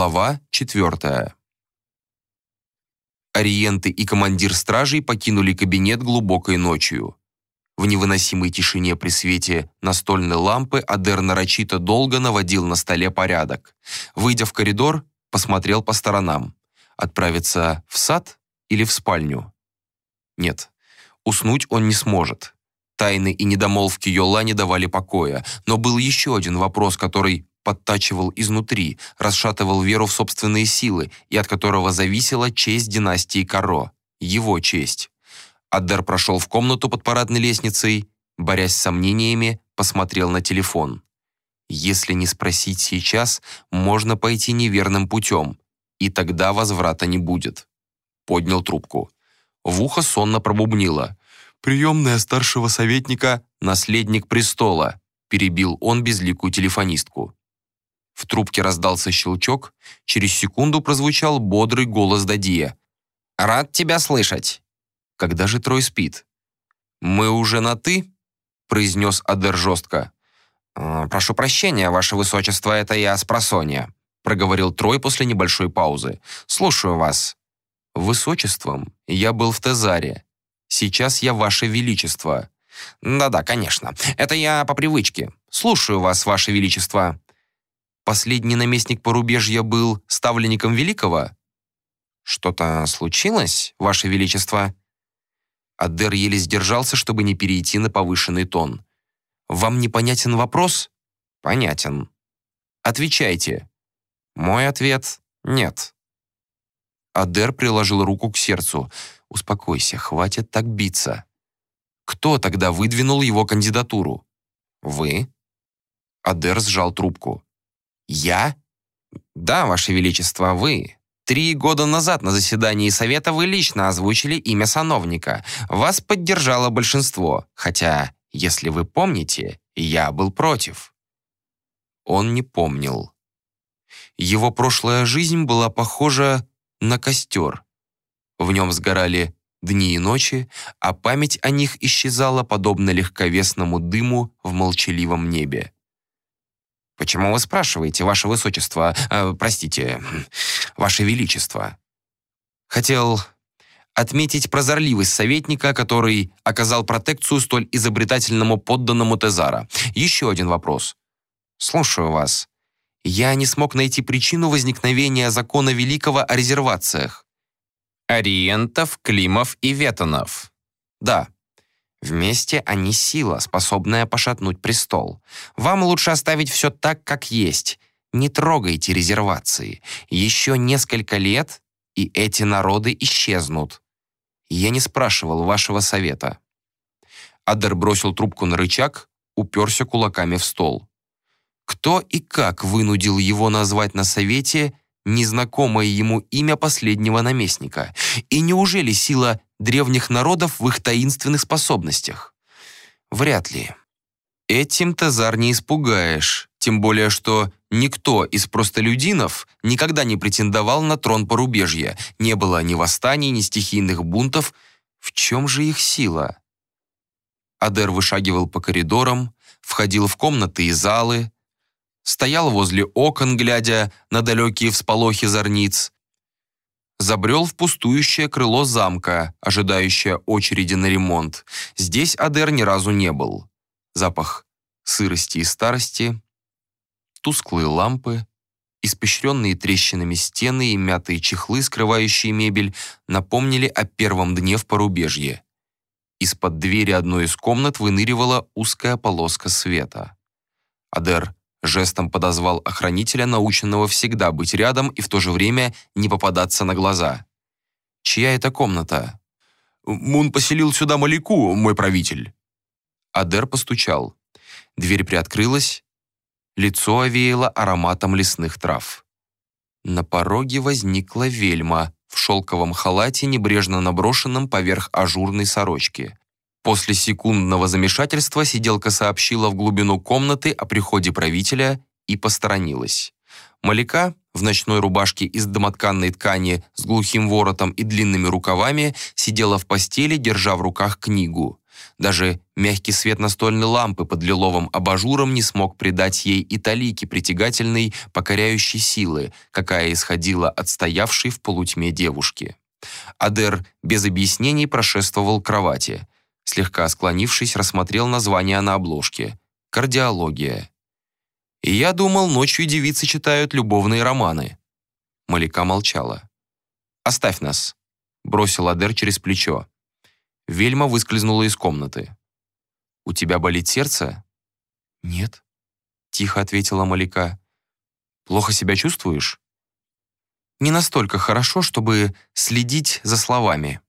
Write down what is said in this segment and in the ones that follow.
Глава 4. Ориенты и командир стражей покинули кабинет глубокой ночью. В невыносимой тишине при свете настольной лампы Адер нарочито долго наводил на столе порядок. Выйдя в коридор, посмотрел по сторонам. Отправиться в сад или в спальню? Нет, уснуть он не сможет. Тайны и недомолвки Йола не давали покоя, но был еще один вопрос, который подтачивал изнутри, расшатывал веру в собственные силы и от которого зависела честь династии Каро, его честь. Аддер прошел в комнату под парадной лестницей, борясь с сомнениями, посмотрел на телефон. Если не спросить сейчас, можно пойти неверным путем, и тогда возврата не будет. Поднял трубку. В ухо сонно пробубнило. «Приемная старшего советника, наследник престола», перебил он безликую телефонистку. В трубке раздался щелчок, через секунду прозвучал бодрый голос Дадия. «Рад тебя слышать!» «Когда же Трой спит?» «Мы уже на «ты»?» произнес Адер жестко. «Э, «Прошу прощения, ваше высочество, это я с просонья», проговорил Трой после небольшой паузы. «Слушаю вас». «Высочеством я был в Тезаре. Сейчас я ваше величество». «Да-да, конечно. Это я по привычке. Слушаю вас, ваше величество». Последний наместник порубежья был ставленником Великого? Что-то случилось, Ваше Величество? Адер еле сдержался, чтобы не перейти на повышенный тон. Вам непонятен вопрос? Понятен. Отвечайте. Мой ответ — нет. Адер приложил руку к сердцу. «Успокойся, хватит так биться». «Кто тогда выдвинул его кандидатуру?» «Вы?» Адер сжал трубку. «Я?» «Да, Ваше Величество, вы. Три года назад на заседании Совета вы лично озвучили имя сановника. Вас поддержало большинство, хотя, если вы помните, я был против». Он не помнил. Его прошлая жизнь была похожа на костер. В нем сгорали дни и ночи, а память о них исчезала подобно легковесному дыму в молчаливом небе. «Почему вы спрашиваете, ваше высочество, э, простите, ваше величество?» Хотел отметить прозорливость советника, который оказал протекцию столь изобретательному подданному Тезара. Еще один вопрос. Слушаю вас. Я не смог найти причину возникновения закона Великого о резервациях. Ориентов, Климов и Ветонов. Да. Вместе они сила, способная пошатнуть престол. Вам лучше оставить все так, как есть. Не трогайте резервации. Еще несколько лет, и эти народы исчезнут. Я не спрашивал вашего совета». Адер бросил трубку на рычаг, уперся кулаками в стол. Кто и как вынудил его назвать на совете незнакомое ему имя последнего наместника? И неужели сила древних народов в их таинственных способностях? Вряд ли. Этим Тазар не испугаешь, тем более что никто из простолюдинов никогда не претендовал на трон порубежья, не было ни восстаний, ни стихийных бунтов. В чем же их сила? Адер вышагивал по коридорам, входил в комнаты и залы, стоял возле окон, глядя на далекие всполохи зорниц, забрел в пустующее крыло замка, ожидающее очереди на ремонт. Здесь Адер ни разу не был. Запах сырости и старости, тусклые лампы, испещренные трещинами стены и мятые чехлы, скрывающие мебель, напомнили о первом дне в порубежье. Из-под двери одной из комнат выныривала узкая полоска света. Адер Жестом подозвал охранителя, наученного всегда быть рядом и в то же время не попадаться на глаза. «Чья это комната?» «Мун поселил сюда Маляку, мой правитель». Адер постучал. Дверь приоткрылась. Лицо овеяло ароматом лесных трав. На пороге возникла вельма в шелковом халате, небрежно наброшенном поверх ажурной сорочки. После секундного замешательства сиделка сообщила в глубину комнаты о приходе правителя и посторонилась. Маляка в ночной рубашке из домотканной ткани с глухим воротом и длинными рукавами сидела в постели, держа в руках книгу. Даже мягкий свет настольной лампы под лиловым абажуром не смог придать ей и талики притягательной, покоряющей силы, какая исходила от стоявшей в полутьме девушки. Адер без объяснений прошествовал к кровати. Слегка склонившись, рассмотрел название на обложке. «Кардиология». «И я думал, ночью девицы читают любовные романы». Малика молчала. «Оставь нас», — бросил Адер через плечо. Вельма выскользнула из комнаты. «У тебя болит сердце?» «Нет», — тихо ответила Малика. «Плохо себя чувствуешь?» «Не настолько хорошо, чтобы следить за словами».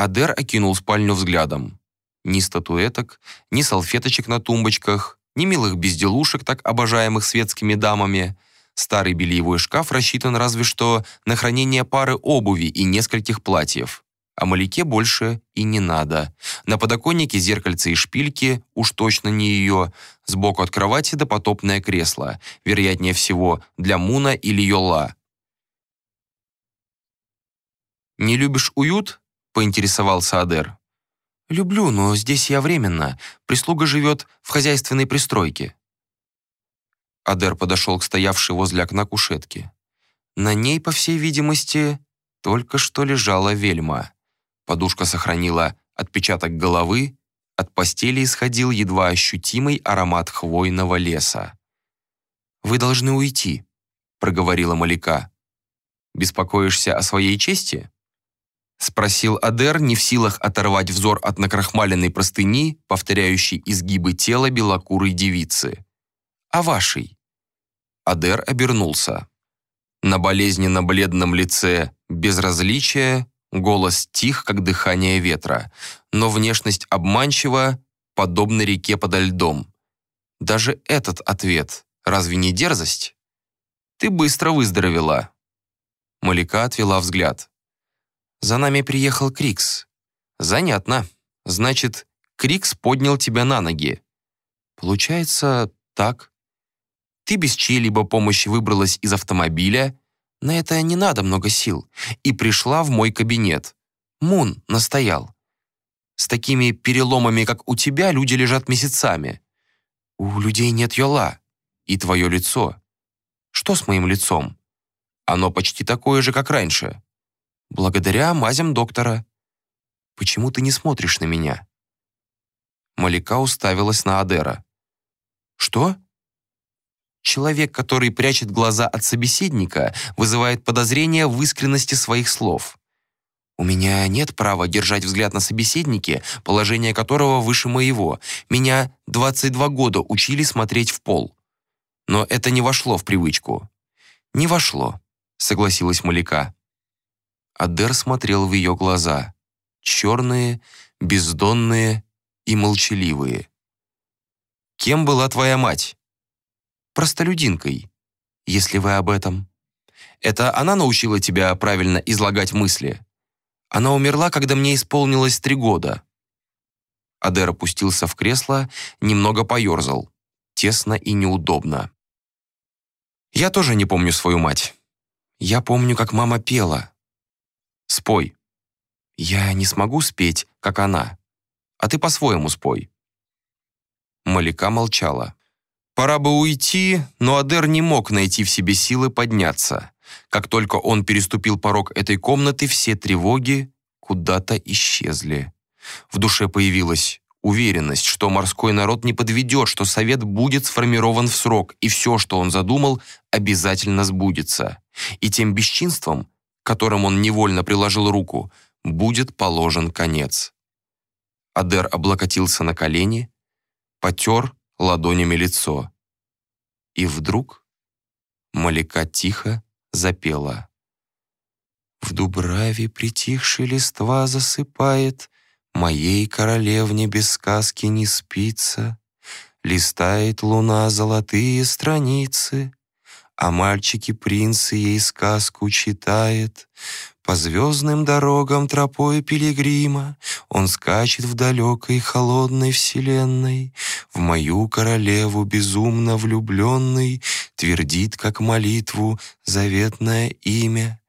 Адер окинул спальню взглядом. Ни статуэток, ни салфеточек на тумбочках, ни милых безделушек, так обожаемых светскими дамами. Старый бельевой шкаф рассчитан разве что на хранение пары обуви и нескольких платьев а Маляке больше и не надо. На подоконнике зеркальце и шпильки, уж точно не ее. Сбоку от кровати допотопное кресло, вероятнее всего, для Муна или Йола. «Не любишь уют?» — поинтересовался Адер. «Люблю, но здесь я временно. Прислуга живет в хозяйственной пристройке». Адер подошел к стоявшей возле окна кушетке. На ней, по всей видимости, только что лежала вельма. Подушка сохранила отпечаток головы, от постели исходил едва ощутимый аромат хвойного леса. «Вы должны уйти», — проговорила Малика. «Беспокоишься о своей чести?» — спросил Адер, не в силах оторвать взор от накрахмаленной простыни, повторяющей изгибы тела белокурой девицы. «О вашей». Адер обернулся. На болезненно-бледном лице безразличие Голос тих, как дыхание ветра, но внешность обманчива, подобно реке подо льдом. Даже этот ответ разве не дерзость? Ты быстро выздоровела. Малика отвела взгляд. За нами приехал Крикс. Занятно. Значит, Крикс поднял тебя на ноги. Получается, так. Ты без чьей-либо помощи выбралась из автомобиля на это не надо много сил. И пришла в мой кабинет. Мун настоял. С такими переломами, как у тебя, люди лежат месяцами. У людей нет йола. И твое лицо. Что с моим лицом? Оно почти такое же, как раньше. Благодаря мазям доктора. Почему ты не смотришь на меня? Малика уставилась на Адера. «Что?» Человек, который прячет глаза от собеседника, вызывает подозрение в искренности своих слов. У меня нет права держать взгляд на собеседнике, положение которого выше моего. Меня 22 года учили смотреть в пол. Но это не вошло в привычку. Не вошло, согласилась Малика. Адер смотрел в ее глаза. Черные, бездонные и молчаливые. «Кем была твоя мать?» простолюдинкой, если вы об этом. Это она научила тебя правильно излагать мысли? Она умерла, когда мне исполнилось три года». Адер опустился в кресло, немного поерзал. Тесно и неудобно. «Я тоже не помню свою мать. Я помню, как мама пела. Спой. Я не смогу спеть, как она. А ты по-своему спой». Малика молчала. Пора бы уйти, но Адер не мог найти в себе силы подняться. Как только он переступил порог этой комнаты, все тревоги куда-то исчезли. В душе появилась уверенность, что морской народ не подведет, что совет будет сформирован в срок, и все, что он задумал, обязательно сбудется. И тем бесчинством, которым он невольно приложил руку, будет положен конец. Адер облокотился на колени, потер ладонями лицо. И вдруг Малика тихо запела. В дубраве притихший листва засыпает, Моей королевне без сказки не спится. Листает луна золотые страницы, А мальчики-принцы ей сказку читает. По звездным дорогам тропой пилигрима Он скачет в далекой холодной вселенной, В мою королеву безумно влюбленный Твердит, как молитву, заветное имя.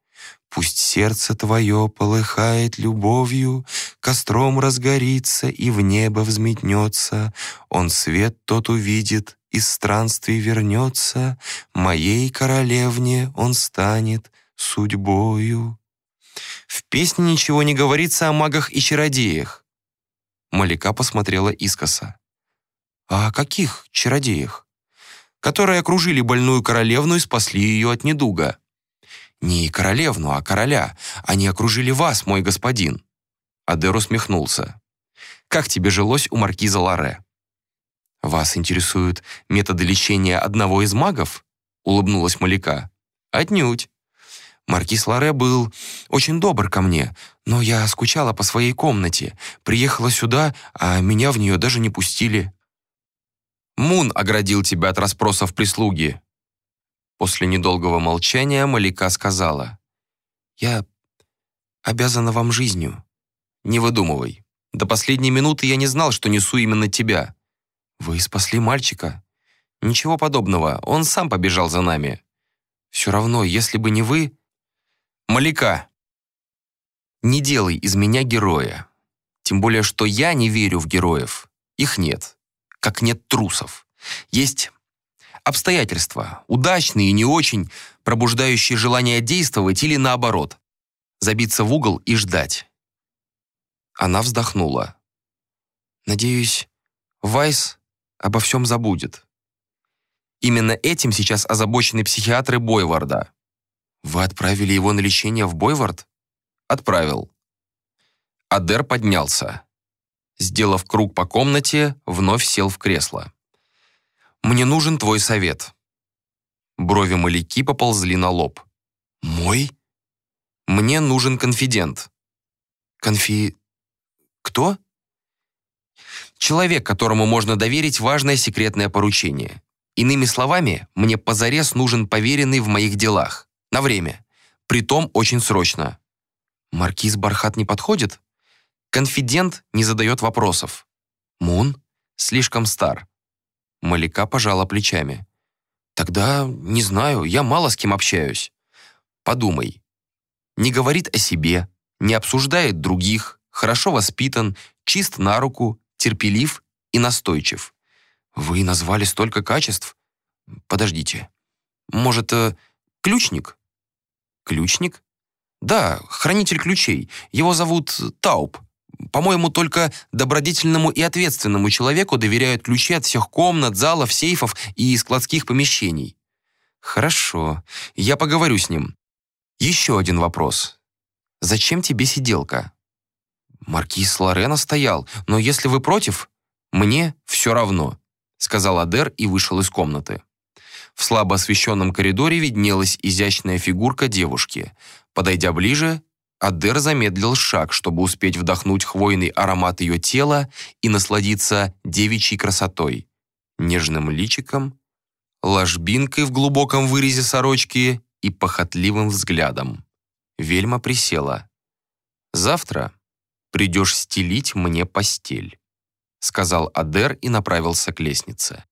Пусть сердце твое полыхает любовью, Костром разгорится и в небо взметнется, Он свет тот увидит, из странствий вернется, Моей королевне он станет судьбою. В песне ничего не говорится о магах и чародеях. Малика посмотрела искоса. «А о каких чародеях?» «Которые окружили больную королевну и спасли ее от недуга». «Не королевну, а короля. Они окружили вас, мой господин». Адер усмехнулся. «Как тебе жилось у маркиза Ларе?» «Вас интересуют методы лечения одного из магов?» улыбнулась Маляка. «Отнюдь. Маркиз Ларе был очень добр ко мне, но я скучала по своей комнате, приехала сюда, а меня в нее даже не пустили». «Мун оградил тебя от расспросов прислуги», После недолгого молчания Малика сказала, «Я обязана вам жизнью. Не выдумывай. До последней минуты я не знал, что несу именно тебя. Вы спасли мальчика. Ничего подобного, он сам побежал за нами. Все равно, если бы не вы... Малика, не делай из меня героя. Тем более, что я не верю в героев. Их нет. Как нет трусов. Есть Обстоятельства, удачные и не очень, пробуждающие желание действовать или наоборот, забиться в угол и ждать. Она вздохнула. «Надеюсь, Вайс обо всем забудет. Именно этим сейчас озабочены психиатры Бойварда. Вы отправили его на лечение в Бойвард? Отправил. Адер поднялся. Сделав круг по комнате, вновь сел в кресло. Мне нужен твой совет». Брови Маляки поползли на лоб. «Мой?» «Мне нужен конфидент». «Конфи... кто?» «Человек, которому можно доверить важное секретное поручение. Иными словами, мне позарез нужен поверенный в моих делах. На время. Притом очень срочно». «Маркиз Бархат не подходит?» «Конфидент не задает вопросов». «Мун?» «Слишком стар. Малика пожала плечами. «Тогда, не знаю, я мало с кем общаюсь. Подумай. Не говорит о себе, не обсуждает других, хорошо воспитан, чист на руку, терпелив и настойчив. Вы назвали столько качеств? Подождите. Может, э, ключник? Ключник? Да, хранитель ключей. Его зовут Тауп. По-моему, только добродетельному и ответственному человеку доверяют ключи от всех комнат, залов, сейфов и складских помещений. Хорошо, я поговорю с ним. Еще один вопрос. Зачем тебе сиделка? Маркиз Лорена стоял, но если вы против, мне все равно, сказал Адер и вышел из комнаты. В слабо освещенном коридоре виднелась изящная фигурка девушки. Подойдя ближе, Адер замедлил шаг, чтобы успеть вдохнуть хвойный аромат ее тела и насладиться девичьей красотой, нежным личиком, ложбинкой в глубоком вырезе сорочки и похотливым взглядом. Вельма присела. «Завтра придешь стелить мне постель», сказал Адер и направился к лестнице.